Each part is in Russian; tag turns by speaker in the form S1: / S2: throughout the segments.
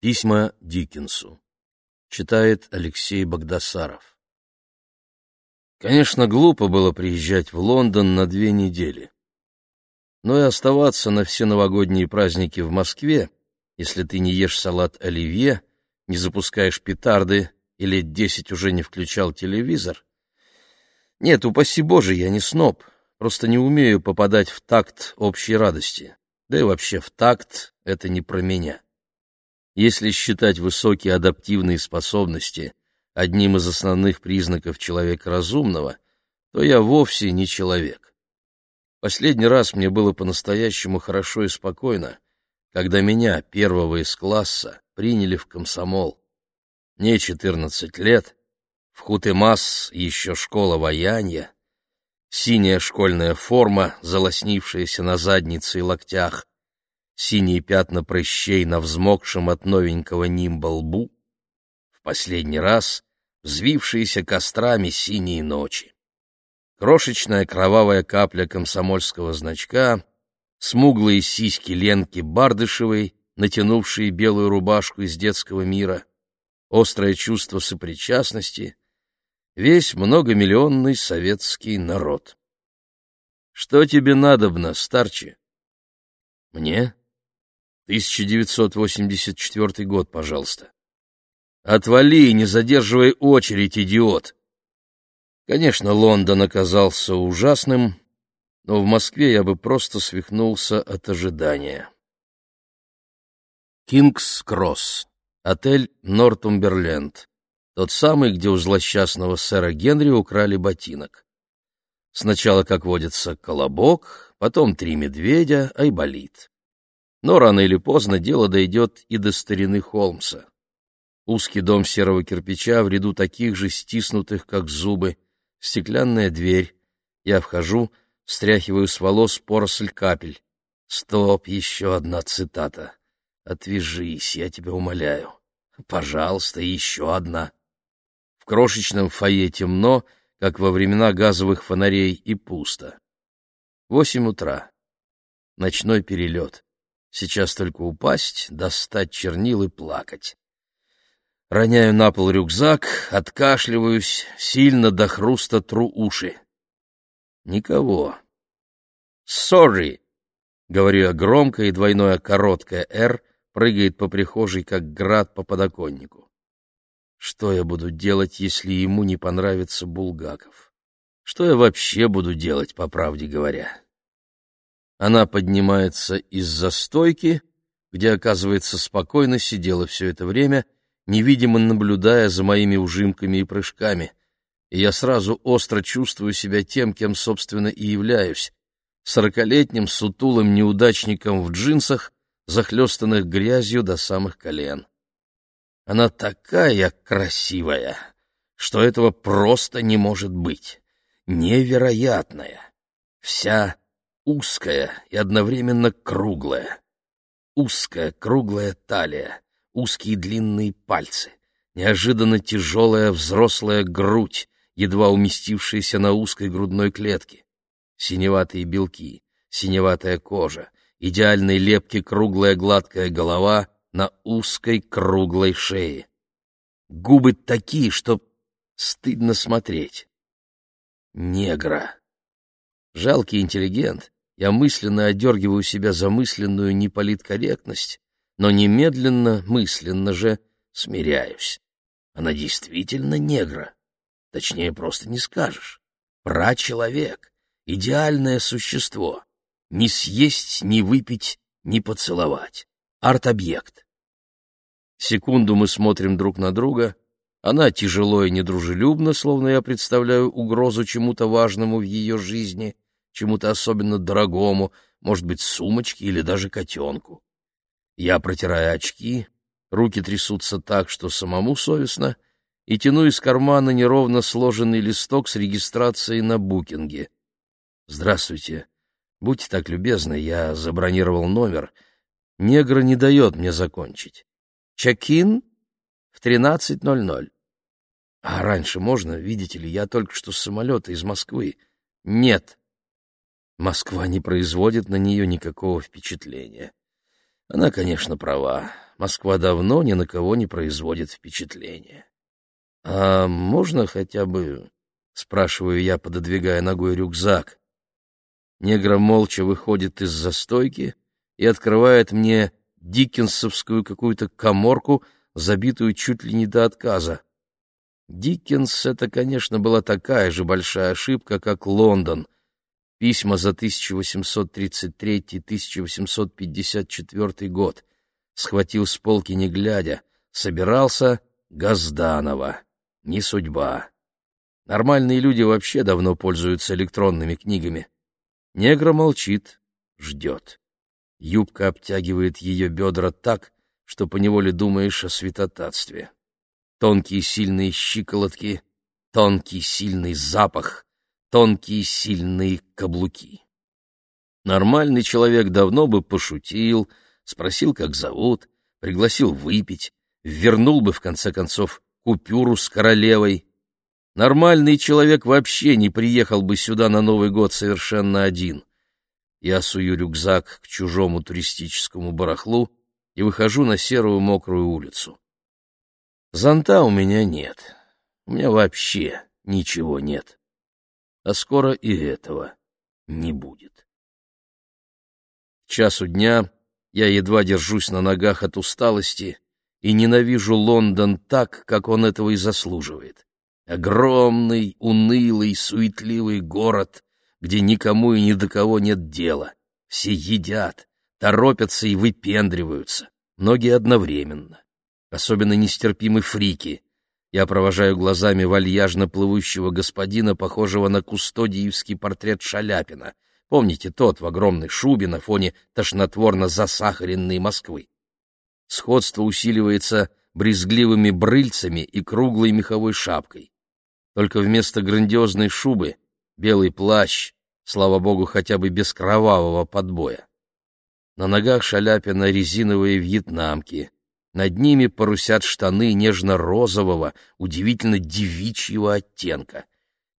S1: Письма Диккенсу. Читает Алексей Богдасаров. Конечно, глупо было приезжать в Лондон на две недели. Но и оставаться на все новогодние праздники в Москве, если ты не ешь салат оливье, не запускаешь петарды и лет десять уже не включал телевизор. Нет, упаси Боже, я не сноб, просто не умею попадать в такт общей радости. Да и вообще в такт — это не про меня. Если считать высокие адаптивные способности одним из основных признаков человека разумного, то я вовсе не человек. Последний раз мне было по-настоящему хорошо и спокойно, когда меня, первого из класса, приняли в комсомол. Мне четырнадцать лет, в Хутемас еще школа вояния, синяя школьная форма, залоснившаяся на заднице и локтях, синие пятна прыщей на взмокшем от новенького нимба лбу, в последний раз взвившиеся кострами синие ночи. Крошечная кровавая капля комсомольского значка, смуглые сиськи Ленки Бардышевой, натянувшие белую рубашку из детского мира, острое чувство сопричастности, весь многомиллионный советский народ. Что тебе надобно, старче? Мне? 1984 год, пожалуйста. Отвали, не задерживай очередь, идиот. Конечно, Лондон оказался ужасным, но в Москве я бы просто свихнулся от ожидания. Кингс-Кросс, отель Нортумберленд, тот самый, где у злосчастного сэра Генри украли ботинок. Сначала, как водится, колобок, потом три медведя, айболит. Но рано или поздно дело дойдет и до старины Холмса. Узкий дом серого кирпича в ряду таких же стиснутых, как зубы, стеклянная дверь. Я вхожу, стряхиваю с волос поросль капель. Стоп, еще одна цитата. Отвяжись, я тебя умоляю. Пожалуйста, еще одна. В крошечном фойе темно, как во времена газовых фонарей, и пусто. Восемь утра. Ночной перелет. Сейчас только упасть, достать чернил и плакать. Роняю на пол рюкзак, откашливаюсь, сильно до хруста тру уши. Никого. «Sorry!» — говорю я громко, и двойное короткое «Р» прыгает по прихожей, как град по подоконнику. Что я буду делать, если ему не понравится Булгаков? Что я вообще буду делать, по правде говоря? Она поднимается из-за стойки, где, оказывается, спокойно сидела все это время, невидимо наблюдая за моими ужимками и прыжками. И я сразу остро чувствую себя тем, кем, собственно, и являюсь — сорокалетним сутулым неудачником в джинсах, захлестанных грязью до самых колен. Она такая красивая, что этого просто не может быть. Невероятная. Вся узкая и одновременно круглая. Узкая круглая талия, узкие длинные пальцы, неожиданно тяжелая взрослая грудь, едва уместившаяся на узкой грудной клетке, синеватые белки, синеватая кожа, идеальной лепки круглая гладкая голова на узкой круглой шее. Губы такие, что стыдно смотреть. Негра. Жалкий интеллигент, я мысленно одергиваю себя за мысленную неполиткорректность, но немедленно, мысленно же смиряюсь. Она действительно негра. Точнее, просто не скажешь. Прачеловек, идеальное существо. Не съесть, не выпить, не поцеловать. Арт-объект. Секунду мы смотрим друг на друга. Она тяжело и недружелюбно, словно я представляю угрозу чему-то важному в ее жизни — чему-то особенно дорогому, может быть, сумочке или даже котенку. Я протираю очки, руки трясутся так, что самому совестно, и тяну из кармана неровно сложенный листок с регистрацией на букинге. «Здравствуйте. Будьте так любезны, я забронировал номер. Негр не дает мне закончить. Чекин в 13.00. А раньше можно, видите ли, я только что с самолета из Москвы. Нет. Москва не производит на нее никакого впечатления. Она, конечно, права. Москва давно ни на кого не производит впечатления. — А можно хотя бы... — спрашиваю я, пододвигая ногой рюкзак. Негра молча выходит из застойки и открывает мне диккенсовскую какую-то коморку, забитую чуть ли не до отказа. Диккенс — это, конечно, была такая же большая ошибка, как Лондон. Письма за 1833-1854 год. Схватил с полки не глядя. Собирался Газданова. Не судьба. Нормальные люди вообще давно пользуются электронными книгами. Негра молчит, ждет. Юбка обтягивает ее бедра так, что поневоле думаешь о святотатстве тонкие сильные щиколотки, тонкий сильный запах, тонкие сильные каблуки. Нормальный человек давно бы пошутил, спросил, как зовут, пригласил выпить, вернул бы, в конце концов, купюру с королевой. Нормальный человек вообще не приехал бы сюда на Новый год совершенно один. Я сую рюкзак к чужому туристическому барахлу и выхожу на серую мокрую улицу. Зонта у меня нет. У меня вообще ничего нет. А скоро и этого не будет. К часу дня я едва держусь на ногах от усталости и ненавижу Лондон так, как он этого и заслуживает. Огромный, унылый, суетливый город, где никому и ни до кого нет дела. Все едят, торопятся и выпендриваются, многие одновременно особенно нестерпимы фрики. Я провожаю глазами вальяжно плывущего господина, похожего на кустодиевский портрет Шаляпина. Помните тот в огромной шубе на фоне тошнотворно засахаренной Москвы? Сходство усиливается брезгливыми брыльцами и круглой меховой шапкой. Только вместо грандиозной шубы — белый плащ, слава богу, хотя бы без кровавого подбоя. На ногах Шаляпина резиновые вьетнамки — над ними парусят штаны нежно-розового, удивительно девичьего оттенка.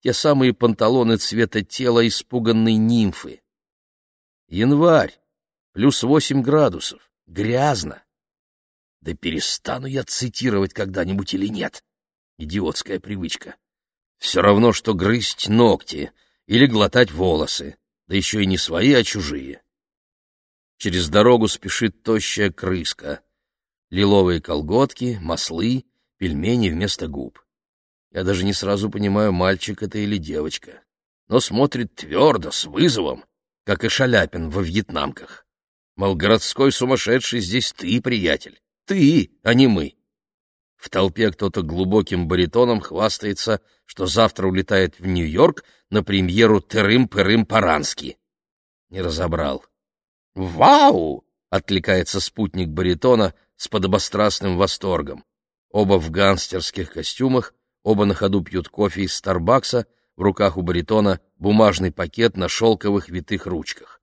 S1: Те самые панталоны цвета тела испуганной нимфы. Январь, плюс восемь градусов, грязно. Да перестану я цитировать когда-нибудь или нет. Идиотская привычка. Все равно, что грызть ногти или глотать волосы, да еще и не свои, а чужие. Через дорогу спешит тощая крыска — лиловые колготки, маслы, пельмени вместо губ. Я даже не сразу понимаю, мальчик это или девочка, но смотрит твердо, с вызовом, как и Шаляпин во вьетнамках. Мол, городской сумасшедший здесь ты, приятель, ты, а не мы. В толпе кто-то глубоким баритоном хвастается, что завтра улетает в Нью-Йорк на премьеру «Тырым-пырым-парански». Не разобрал. «Вау!» — откликается спутник баритона, с подобострастным восторгом. Оба в гангстерских костюмах, оба на ходу пьют кофе из Старбакса, в руках у баритона бумажный пакет на шелковых витых ручках.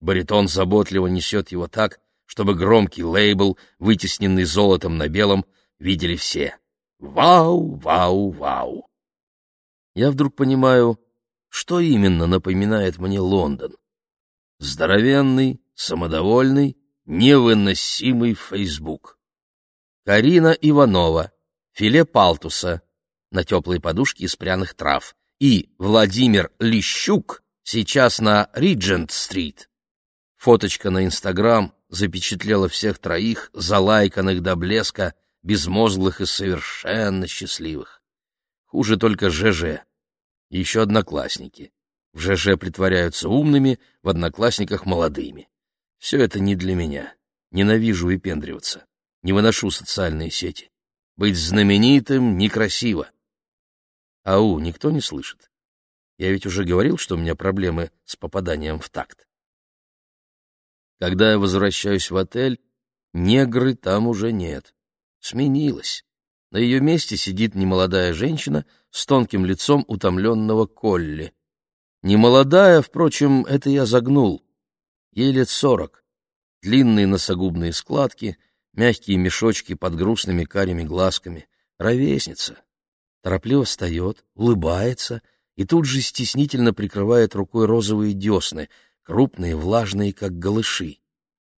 S1: Баритон заботливо несет его так, чтобы громкий лейбл, вытесненный золотом на белом, видели все. Вау, вау, вау! Я вдруг понимаю, что именно напоминает мне Лондон. Здоровенный, самодовольный, Невыносимый Фейсбук. Карина Иванова. Филе палтуса. На теплой подушке из пряных трав. И Владимир Лещук сейчас на Риджент-стрит. Фоточка на Инстаграм запечатлела всех троих, залайканных до блеска, безмозглых и совершенно счастливых. Хуже только ЖЖ. Еще одноклассники. В ЖЖ притворяются умными, в одноклассниках молодыми. Все это не для меня. Ненавижу выпендриваться. Не выношу социальные сети. Быть знаменитым некрасиво. Ау, никто не слышит. Я ведь уже говорил, что у меня проблемы с попаданием в такт. Когда я возвращаюсь в отель, негры там уже нет. Сменилось. На ее месте сидит немолодая женщина с тонким лицом утомленного Колли. Немолодая, впрочем, это я загнул. Ей лет сорок. Длинные носогубные складки, мягкие мешочки под грустными карими глазками. Ровесница. Торопливо встает, улыбается и тут же стеснительно прикрывает рукой розовые десны, крупные, влажные, как голыши.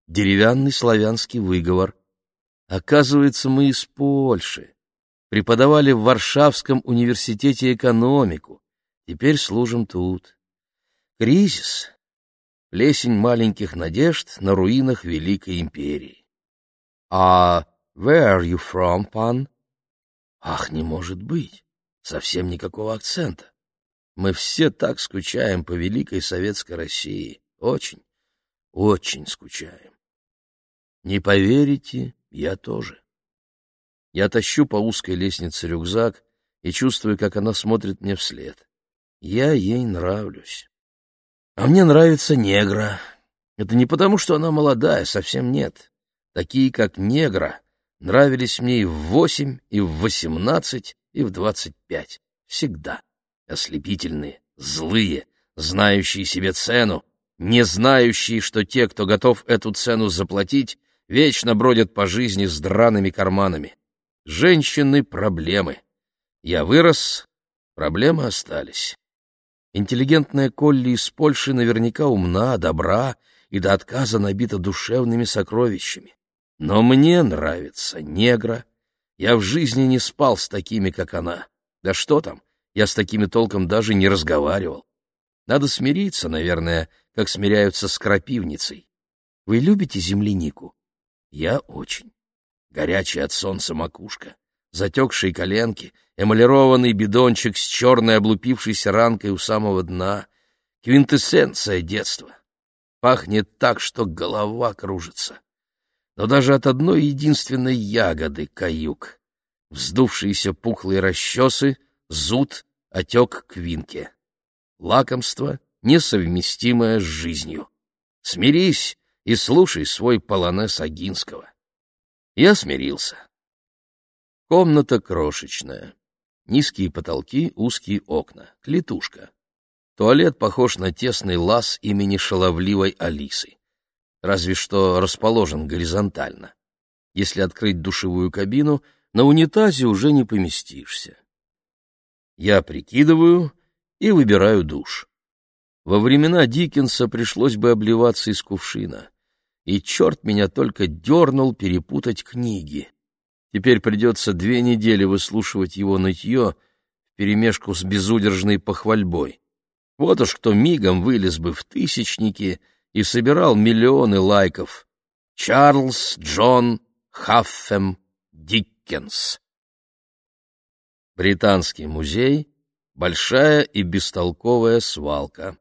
S1: Деревянный славянский выговор. Оказывается, мы из Польши. Преподавали в Варшавском университете экономику. Теперь служим тут. Кризис. Плесень маленьких надежд на руинах Великой империи. А where are you from, пан? Ах, не может быть. Совсем никакого акцента. Мы все так скучаем по великой советской России. Очень, очень скучаем. Не поверите, я тоже. Я тащу по узкой лестнице рюкзак и чувствую, как она смотрит мне вслед. Я ей нравлюсь. А мне нравится негра. Это не потому, что она молодая, совсем нет. Такие, как негра, нравились мне и в восемь, и в восемнадцать, и в двадцать пять. Всегда ослепительные, злые, знающие себе цену, не знающие, что те, кто готов эту цену заплатить, вечно бродят по жизни с драными карманами. Женщины — проблемы. Я вырос, проблемы остались. Интеллигентная Колли из Польши наверняка умна, добра и до отказа набита душевными сокровищами. Но мне нравится негра. Я в жизни не спал с такими, как она. Да что там, я с такими толком даже не разговаривал. Надо смириться, наверное, как смиряются с крапивницей. Вы любите землянику? Я очень. Горячая от солнца макушка, затекшие коленки, эмалированный бидончик с черной облупившейся ранкой у самого дна. Квинтэссенция детства. Пахнет так, что голова кружится. Но даже от одной единственной ягоды каюк. Вздувшиеся пухлые расчесы, зуд отек к винке. Лакомство, несовместимое с жизнью. Смирись и слушай свой полонез Агинского. Я смирился. Комната крошечная. Низкие потолки, узкие окна. Клетушка. Туалет похож на тесный лаз имени шаловливой Алисы. Разве что расположен горизонтально. Если открыть душевую кабину, на унитазе уже не поместишься. Я прикидываю и выбираю душ. Во времена Диккенса пришлось бы обливаться из кувшина. И черт меня только дернул перепутать книги. Теперь придется две недели выслушивать его нытье вперемешку с безудержной похвальбой. Вот уж кто мигом вылез бы в тысячники и собирал миллионы лайков. Чарльз Джон Хаффем Диккенс Британский музей — большая и бестолковая свалка.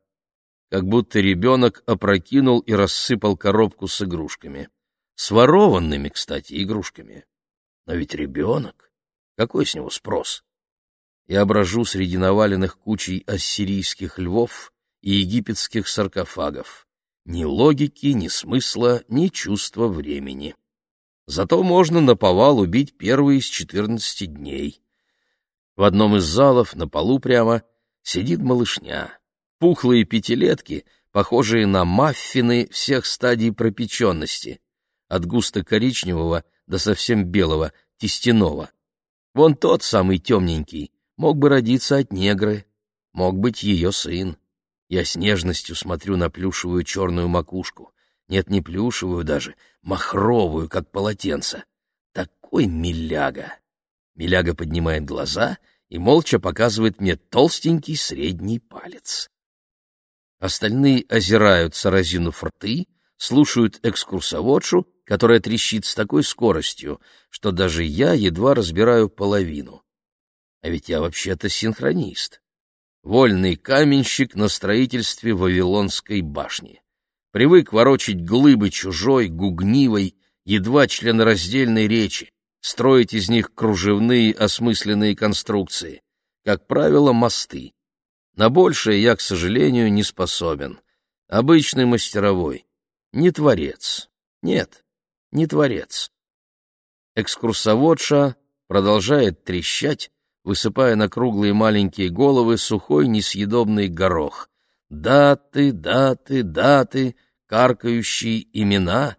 S1: Как будто ребенок опрокинул и рассыпал коробку с игрушками. С ворованными, кстати, игрушками. Но ведь ребенок. Какой с него спрос? Я брожу среди наваленных кучей ассирийских львов и египетских саркофагов. Ни логики, ни смысла, ни чувства времени. Зато можно наповал убить первый из четырнадцати дней. В одном из залов, на полу прямо, сидит малышня. Пухлые пятилетки, похожие на маффины всех стадий пропеченности, от густо-коричневого до совсем белого, тестяного. Вон тот самый темненький, мог бы родиться от негры, мог быть ее сын. Я с нежностью смотрю на плюшевую черную макушку. Нет, не плюшевую даже, махровую, как полотенце. Такой миляга. Миляга поднимает глаза и молча показывает мне толстенький средний палец. Остальные озираются, разинув рты, слушают экскурсоводшу, которая трещит с такой скоростью, что даже я едва разбираю половину. А ведь я вообще-то синхронист. Вольный каменщик на строительстве Вавилонской башни. Привык ворочить глыбы чужой, гугнивой, едва членораздельной речи строить из них кружевные осмысленные конструкции, как правило, мосты. На большее я, к сожалению, не способен. Обычный мастеровой. Не творец. Нет, не творец. Экскурсоводша продолжает трещать, высыпая на круглые маленькие головы сухой несъедобный горох. Даты, даты, даты, каркающие имена.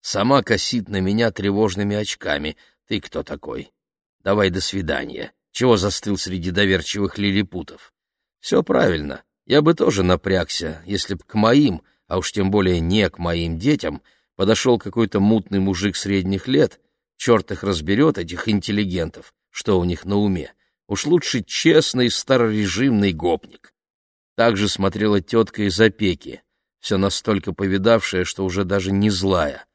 S1: Сама косит на меня тревожными очками — ты кто такой? Давай до свидания. Чего застыл среди доверчивых лилипутов? Все правильно. Я бы тоже напрягся, если б к моим, а уж тем более не к моим детям, подошел какой-то мутный мужик средних лет, Черт их разберет, этих интеллигентов, что у них на уме. Уж лучше честный старорежимный гопник. Так же смотрела тетка из опеки, все настолько повидавшая, что уже даже не злая.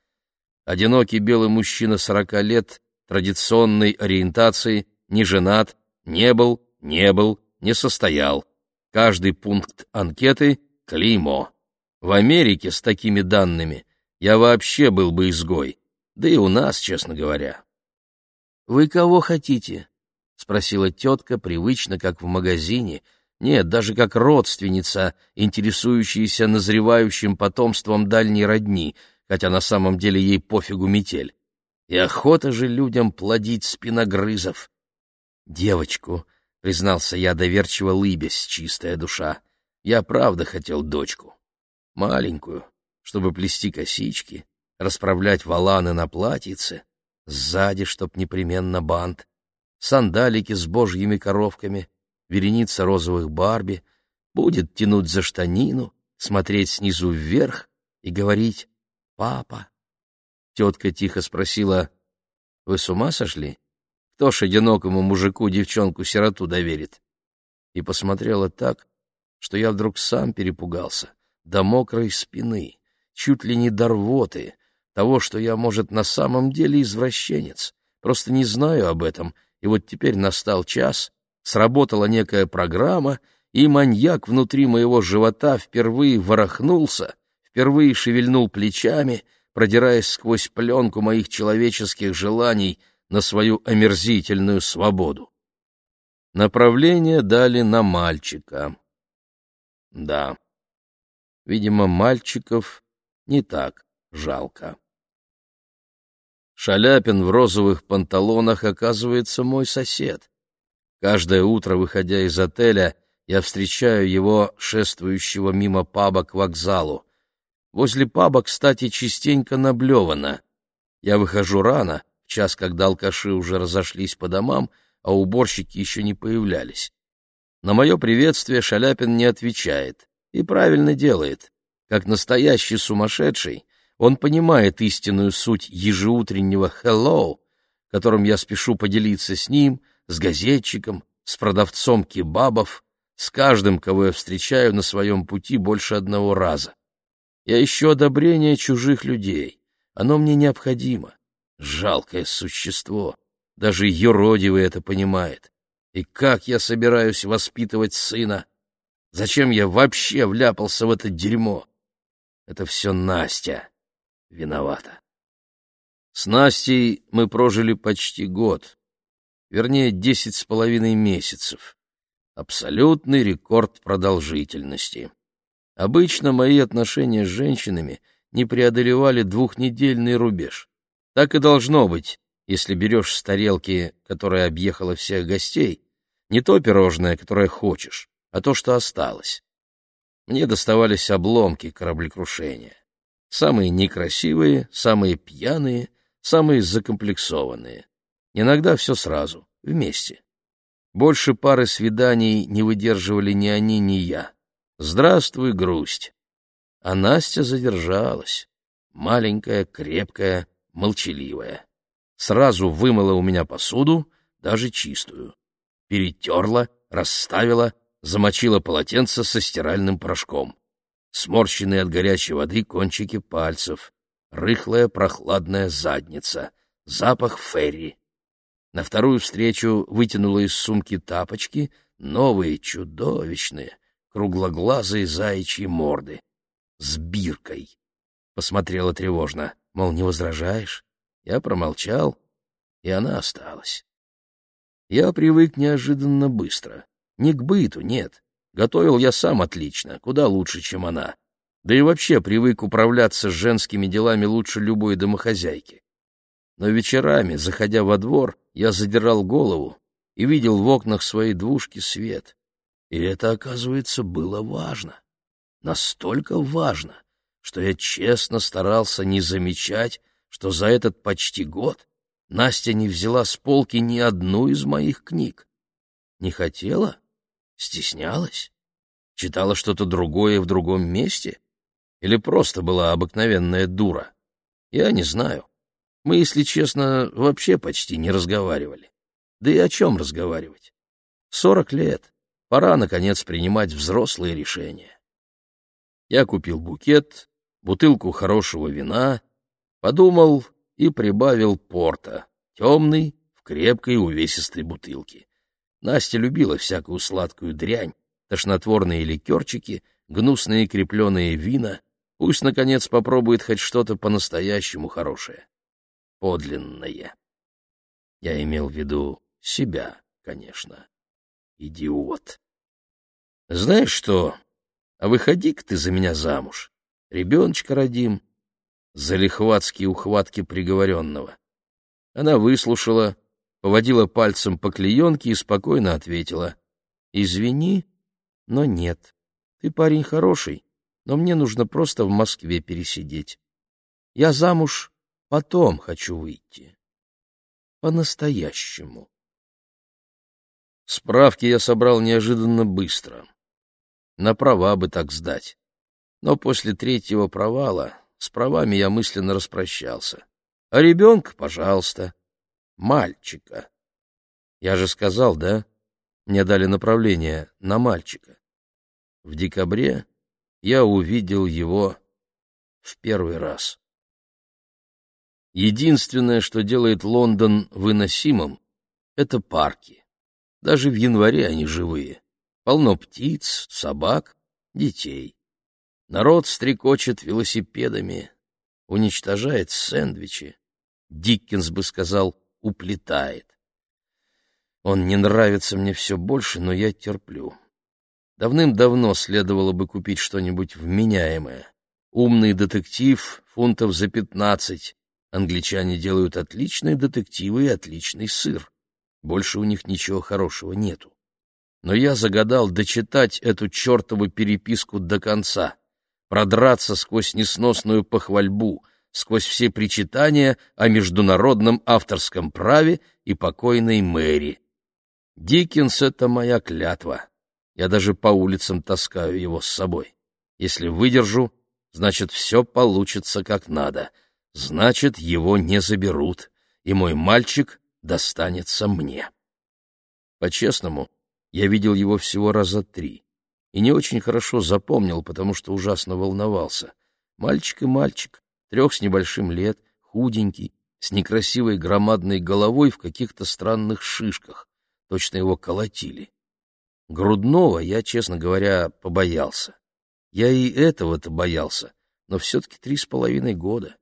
S1: Одинокий белый мужчина сорока лет, традиционной ориентации, не женат, не был, не был, не состоял. Каждый пункт анкеты — клеймо. В Америке с такими данными я вообще был бы изгой, да и у нас, честно говоря. — Вы кого хотите? — спросила тетка, привычно, как в магазине, нет, даже как родственница, интересующаяся назревающим потомством дальней родни, хотя на самом деле ей пофигу метель. И охота же людям плодить спиногрызов. Девочку, признался я доверчиво лыбясь, чистая душа. Я правда хотел дочку. Маленькую, чтобы плести косички, расправлять валаны на платьице, сзади, чтоб непременно бант, сандалики с божьими коровками, вереница розовых Барби, будет тянуть за штанину, смотреть снизу вверх и говорить «папа». Тетка тихо спросила «Вы с ума сошли? Кто ж одинокому мужику девчонку-сироту доверит?» И посмотрела так, что я вдруг сам перепугался, до мокрой спины, чуть ли не до рвоты, того, что я, может, на самом деле извращенец, просто не знаю об этом, и вот теперь настал час, сработала некая программа, и маньяк внутри моего живота впервые ворохнулся, впервые шевельнул плечами, продираясь сквозь пленку моих человеческих желаний на свою омерзительную свободу. Направление дали на мальчика. Да, видимо, мальчиков не так жалко. Шаляпин в розовых панталонах оказывается мой сосед. Каждое утро, выходя из отеля, я встречаю его, шествующего мимо паба к вокзалу. Возле паба, кстати, частенько наблевано. Я выхожу рано, в час, когда алкаши уже разошлись по домам, а уборщики еще не появлялись. На мое приветствие Шаляпин не отвечает. И правильно делает. Как настоящий сумасшедший, он понимает истинную суть ежеутреннего «hello», которым я спешу поделиться с ним — с газетчиком, с продавцом кебабов, с каждым, кого я встречаю на своем пути больше одного раза. Я ищу одобрение чужих людей. Оно мне необходимо. Жалкое существо. Даже юродивый это понимает. И как я собираюсь воспитывать сына? Зачем я вообще вляпался в это дерьмо? Это все Настя виновата. С Настей мы прожили почти год вернее, десять с половиной месяцев. Абсолютный рекорд продолжительности. Обычно мои отношения с женщинами не преодолевали двухнедельный рубеж. Так и должно быть, если берешь с тарелки, которая объехала всех гостей, не то пирожное, которое хочешь, а то, что осталось. Мне доставались обломки кораблекрушения. Самые некрасивые, самые пьяные, самые закомплексованные. Иногда все сразу, вместе. Больше пары свиданий не выдерживали ни они, ни я. Здравствуй, грусть. А Настя задержалась. Маленькая, крепкая, молчаливая. Сразу вымыла у меня посуду, даже чистую. Перетерла, расставила, замочила полотенце со стиральным порошком. Сморщенные от горячей воды кончики пальцев. Рыхлая прохладная задница. Запах ферри. На вторую встречу вытянула из сумки тапочки, новые, чудовищные, круглоглазые заячьи морды. С биркой. Посмотрела тревожно, мол, не возражаешь? Я промолчал, и она осталась. Я привык неожиданно быстро. Не к быту, нет. Готовил я сам отлично, куда лучше, чем она. Да и вообще привык управляться с женскими делами лучше любой домохозяйки но вечерами, заходя во двор, я задирал голову и видел в окнах своей двушки свет. И это, оказывается, было важно. Настолько важно, что я честно старался не замечать, что за этот почти год Настя не взяла с полки ни одну из моих книг. Не хотела? Стеснялась? Читала что-то другое в другом месте? Или просто была обыкновенная дура? Я не знаю. Мы, если честно, вообще почти не разговаривали. Да и о чем разговаривать? Сорок лет. Пора, наконец, принимать взрослые решения. Я купил букет, бутылку хорошего вина, подумал и прибавил порта, темный, в крепкой увесистой бутылке. Настя любила всякую сладкую дрянь, тошнотворные ликерчики, гнусные крепленые вина. Пусть, наконец, попробует хоть что-то по-настоящему хорошее. Подлинное. Я имел в виду себя, конечно. Идиот. Знаешь что, а выходи-ка ты за меня замуж. Ребеночка родим. Залихватские ухватки приговоренного. Она выслушала, поводила пальцем по клеенке и спокойно ответила. «Извини, но нет. Ты парень хороший, но мне нужно просто в Москве пересидеть. Я замуж потом хочу выйти. По-настоящему». Справки я собрал неожиданно быстро. На права бы так сдать. Но после третьего провала с правами я мысленно распрощался. А ребенка, пожалуйста, мальчика. Я же сказал, да? Мне дали направление на мальчика. В декабре я увидел его в первый раз. Единственное, что делает Лондон выносимым, — это парки. Даже в январе они живые. Полно птиц, собак, детей. Народ стрекочет велосипедами, уничтожает сэндвичи. Диккенс бы сказал, уплетает. Он не нравится мне все больше, но я терплю. Давным-давно следовало бы купить что-нибудь вменяемое. Умный детектив, фунтов за пятнадцать. Англичане делают отличные детективы и отличный сыр. Больше у них ничего хорошего нету. Но я загадал дочитать эту чертову переписку до конца, продраться сквозь несносную похвальбу, сквозь все причитания о международном авторском праве и покойной Мэри. Диккенс — это моя клятва. Я даже по улицам таскаю его с собой. Если выдержу, значит, все получится как надо. Значит, его не заберут, и мой мальчик достанется мне. По-честному, я видел его всего раза три и не очень хорошо запомнил, потому что ужасно волновался. Мальчик и мальчик, трех с небольшим лет, худенький, с некрасивой громадной головой в каких-то странных шишках. Точно его колотили. Грудного я, честно говоря, побоялся. Я и этого-то боялся, но все-таки три с половиной года.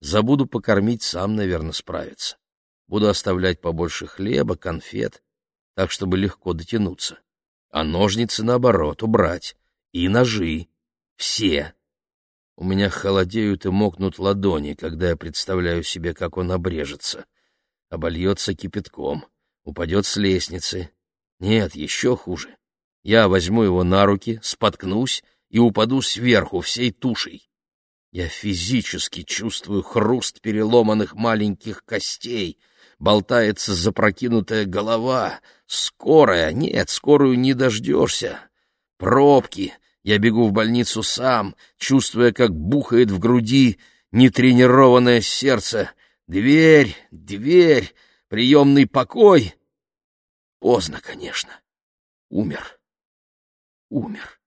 S1: Забуду покормить, сам, наверное, справится. Буду оставлять побольше хлеба, конфет, так, чтобы легко дотянуться. А ножницы, наоборот, убрать. И ножи. Все. У меня холодеют и мокнут ладони, когда я представляю себе, как он обрежется. Обольется кипятком, упадет с лестницы. Нет, еще хуже. Я возьму его на руки, споткнусь и упаду сверху всей тушей. Я физически чувствую хруст переломанных маленьких костей — болтается запрокинутая голова. Скорая, нет, скорую не дождешься. Пробки. Я бегу в больницу сам, чувствуя, как бухает в груди нетренированное сердце. Дверь, дверь, приемный покой. Поздно, конечно. Умер. Умер.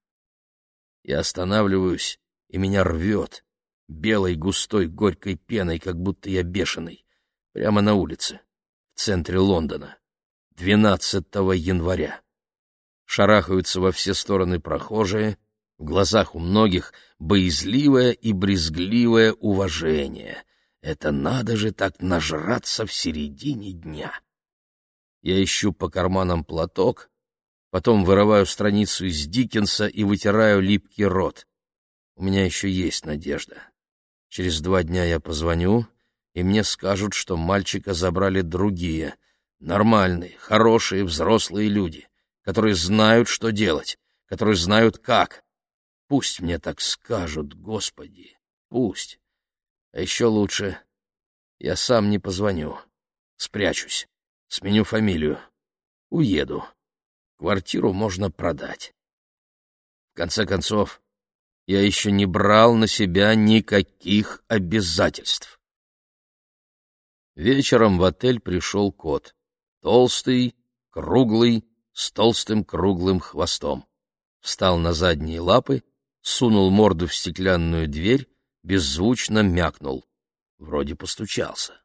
S1: Я останавливаюсь, и меня рвет белой густой горькой пеной, как будто я бешеный, прямо на улице в центре Лондона, 12 января. Шарахаются во все стороны прохожие, в глазах у многих боязливое и брезгливое уважение. Это надо же так нажраться в середине дня. Я ищу по карманам платок, потом вырываю страницу из Диккенса и вытираю липкий рот. У меня еще есть надежда. Через два дня я позвоню и мне скажут, что мальчика забрали другие, нормальные, хорошие, взрослые люди, которые знают, что делать, которые знают, как. Пусть мне так скажут, Господи, пусть. А еще лучше, я сам не позвоню, спрячусь, сменю фамилию, уеду. Квартиру можно продать. В конце концов, я еще не брал на себя никаких обязательств. Вечером в отель пришел кот. Толстый, круглый, с толстым круглым хвостом. Встал на задние лапы, сунул морду в стеклянную дверь, беззвучно мякнул. Вроде постучался.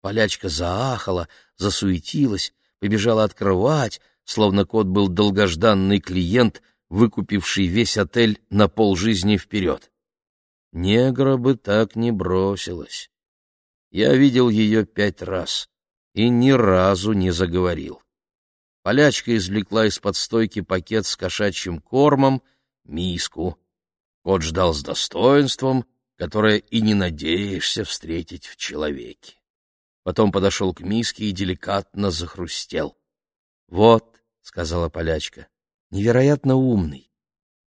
S1: Полячка заахала, засуетилась, побежала открывать, словно кот был долгожданный клиент, выкупивший весь отель на полжизни вперед. Негра бы так не бросилась. Я видел ее пять раз и ни разу не заговорил. Полячка извлекла из-под стойки пакет с кошачьим кормом, миску. Кот ждал с достоинством, которое и не надеешься встретить в человеке. Потом подошел к миске и деликатно захрустел. — Вот, — сказала полячка, — невероятно умный.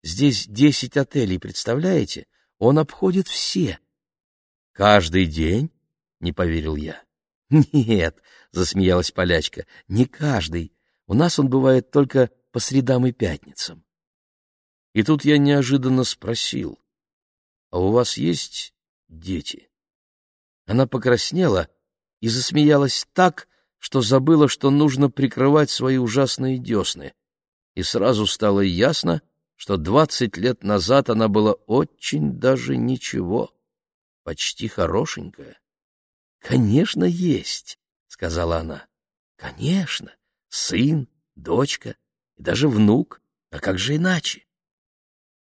S1: Здесь десять отелей, представляете? Он обходит все. — Каждый день? — не поверил я. — Нет, — засмеялась полячка, — не каждый. У нас он бывает только по средам и пятницам. И тут я неожиданно спросил, «А у вас есть дети?» Она покраснела и засмеялась так, что забыла, что нужно прикрывать свои ужасные десны. И сразу стало ясно, что двадцать лет назад она была очень даже ничего, почти хорошенькая. «Конечно, есть», — сказала она. «Конечно, сын, дочка и даже внук. А как же иначе?»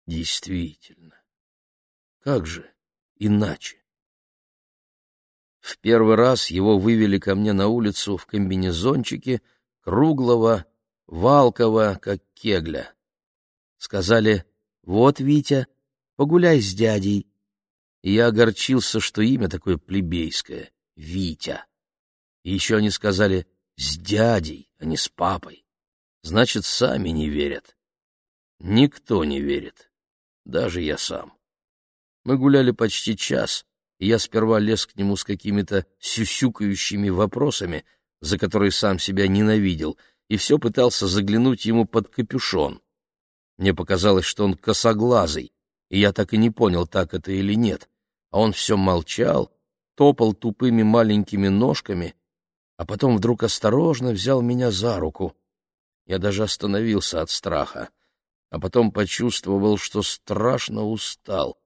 S1: «Действительно, как же иначе?» В первый раз его вывели ко мне на улицу в комбинезончике, круглого, валкого, как кегля. Сказали, вот, Витя, погуляй с дядей. И я огорчился, что имя такое плебейское — Витя. И еще они сказали, с дядей, а не с папой. Значит, сами не верят. Никто не верит, даже я сам. Мы гуляли почти час, и я сперва лез к нему с какими-то сюсюкающими вопросами, за которые сам себя ненавидел, и все пытался заглянуть ему под капюшон. Мне показалось, что он косоглазый, и я так и не понял, так это или нет. А он все молчал, топал тупыми маленькими ножками, а потом вдруг осторожно взял меня за руку. Я даже остановился от страха, а потом почувствовал, что страшно устал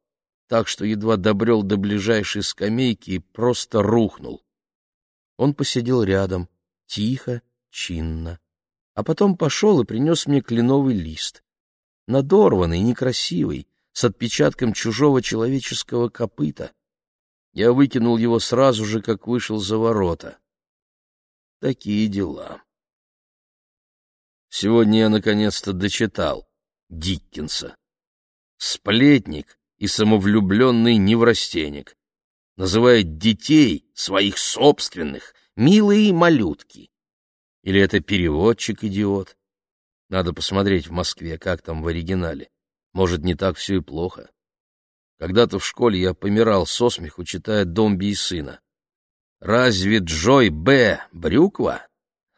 S1: так что едва добрел до ближайшей скамейки и просто рухнул. Он посидел рядом, тихо, чинно, а потом пошел и принес мне кленовый лист. Надорванный, некрасивый, с отпечатком чужого человеческого копыта. Я выкинул его сразу же, как вышел за ворота. Такие дела. Сегодня я наконец-то дочитал Диккенса. Сплетник и самовлюбленный неврастенник. Называет детей, своих собственных, милые малютки. Или это переводчик-идиот? Надо посмотреть в Москве, как там в оригинале. Может, не так все и плохо. Когда-то в школе я помирал со смеху, читая «Домби и сына». «Разве Джой Б. Брюква?»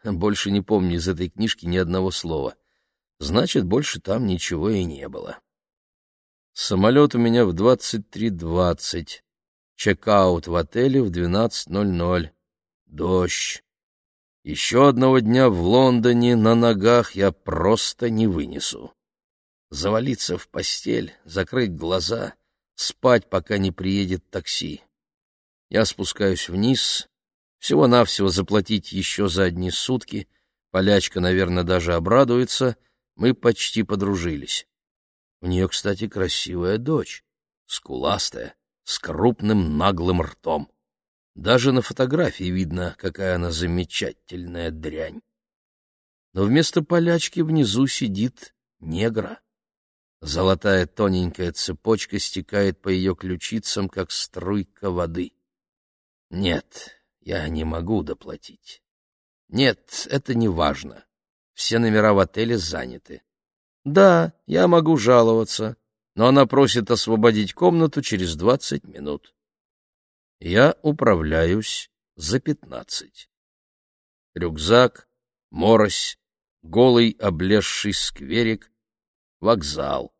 S1: Больше не помню из этой книжки ни одного слова. Значит, больше там ничего и не было. Самолет у меня в 23.20. Чекаут в отеле в 12.00. Дождь. Еще одного дня в Лондоне на ногах я просто не вынесу. Завалиться в постель, закрыть глаза, спать, пока не приедет такси. Я спускаюсь вниз, всего-навсего заплатить еще за одни сутки. Полячка, наверное, даже обрадуется. Мы почти подружились. У нее, кстати, красивая дочь, скуластая, с крупным наглым ртом. Даже на фотографии видно, какая она замечательная дрянь. Но вместо полячки внизу сидит негра. Золотая тоненькая цепочка стекает по ее ключицам, как струйка воды. Нет, я не могу доплатить. Нет, это не важно. Все номера в отеле заняты. Да, я могу жаловаться, но она просит освободить комнату через двадцать минут. Я управляюсь за пятнадцать. Рюкзак, морось, голый облезший скверик, вокзал.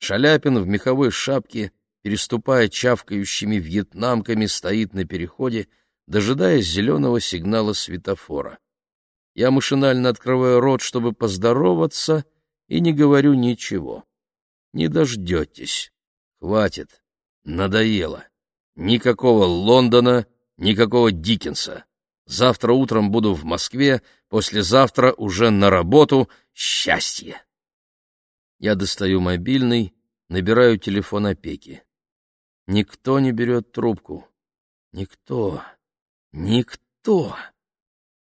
S1: Шаляпин в меховой шапке, переступая чавкающими вьетнамками, стоит на переходе, дожидаясь зеленого сигнала светофора. Я машинально открываю рот, чтобы поздороваться, и не говорю ничего. Не дождетесь. Хватит. Надоело. Никакого Лондона, никакого Диккенса. Завтра утром буду в Москве, послезавтра уже на работу. Счастье! Я достаю мобильный, набираю телефон опеки. Никто не берет трубку. Никто. Никто.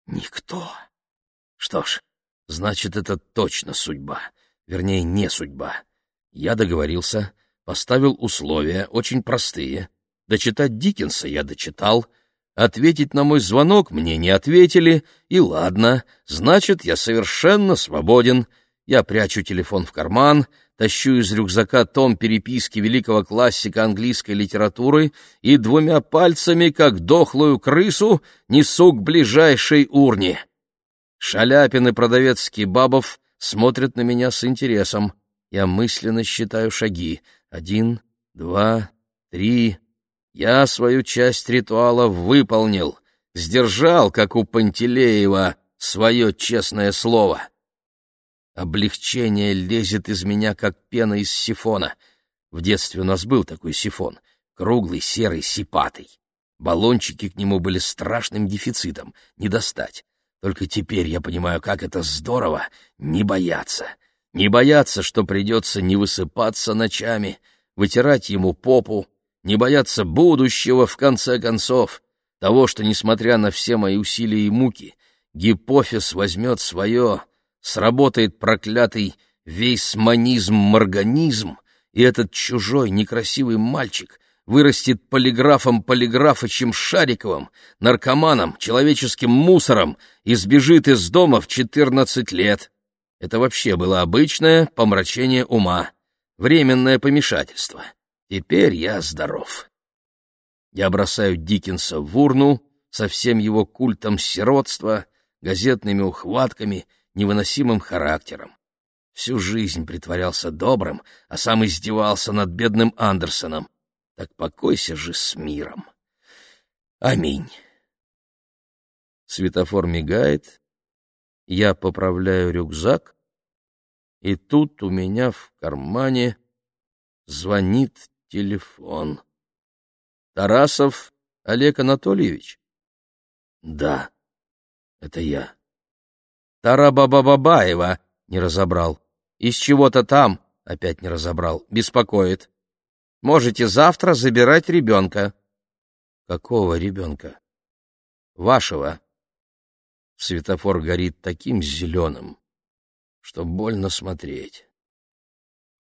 S1: Никто. Что ж, значит, это точно судьба. Вернее, не судьба. Я договорился, поставил условия, очень простые. Дочитать Диккенса я дочитал, ответить на мой звонок мне не ответили, и ладно, значит, я совершенно свободен. Я прячу телефон в карман, тащу из рюкзака том переписки великого классика английской литературы и двумя пальцами, как дохлую крысу, несу к ближайшей урне. Шаляпин и продавец кебабов смотрят на меня с интересом. Я мысленно считаю шаги. Один, два, три. Я свою часть ритуала выполнил, сдержал, как у Пантелеева, свое честное слово. Облегчение лезет из меня, как пена из сифона. В детстве у нас был такой сифон, круглый, серый, сипатый. Баллончики к нему были страшным дефицитом, не достать. Только теперь я понимаю, как это здорово не бояться. Не бояться, что придется не высыпаться ночами, вытирать ему попу, не бояться будущего, в конце концов, того, что, несмотря на все мои усилия и муки, гипофиз возьмет свое, сработает проклятый вейсманизм-морганизм, и этот чужой некрасивый мальчик вырастет полиграфом Полиграфычем Шариковым, наркоманом, человеческим мусором и сбежит из дома в четырнадцать лет. Это вообще было обычное помрачение ума, временное помешательство. Теперь я здоров. Я бросаю Диккенса в урну со всем его культом сиротства, газетными ухватками — невыносимым характером. Всю жизнь притворялся добрым, а сам издевался над бедным Андерсоном. Так покойся же с миром. Аминь. Светофор мигает, я поправляю рюкзак, и тут у меня в кармане звонит телефон. Тарасов Олег Анатольевич? Да, это я. Тарабабабаева не разобрал. Из чего-то там, опять не разобрал, беспокоит. Можете завтра забирать ребенка. Какого ребенка? Вашего. Светофор горит таким зеленым, что больно смотреть.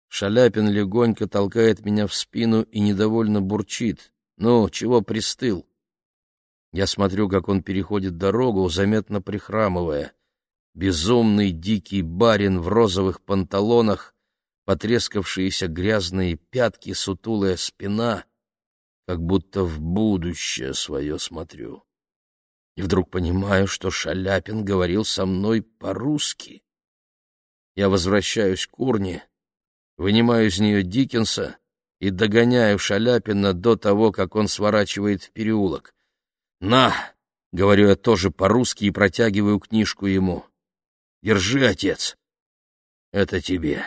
S1: Шаляпин легонько толкает меня в спину и недовольно бурчит. «Ну, чего пристыл?» Я смотрю, как он переходит дорогу, заметно прихрамывая безумный дикий барин в розовых панталонах, потрескавшиеся грязные пятки, сутулая спина, как будто в будущее свое смотрю. И вдруг понимаю, что Шаляпин говорил со мной по-русски. Я возвращаюсь к урне, вынимаю из нее Диккенса и догоняю Шаляпина до того, как он сворачивает в переулок. «На!» — говорю я тоже по-русски и протягиваю книжку ему. Держи, отец. Это тебе.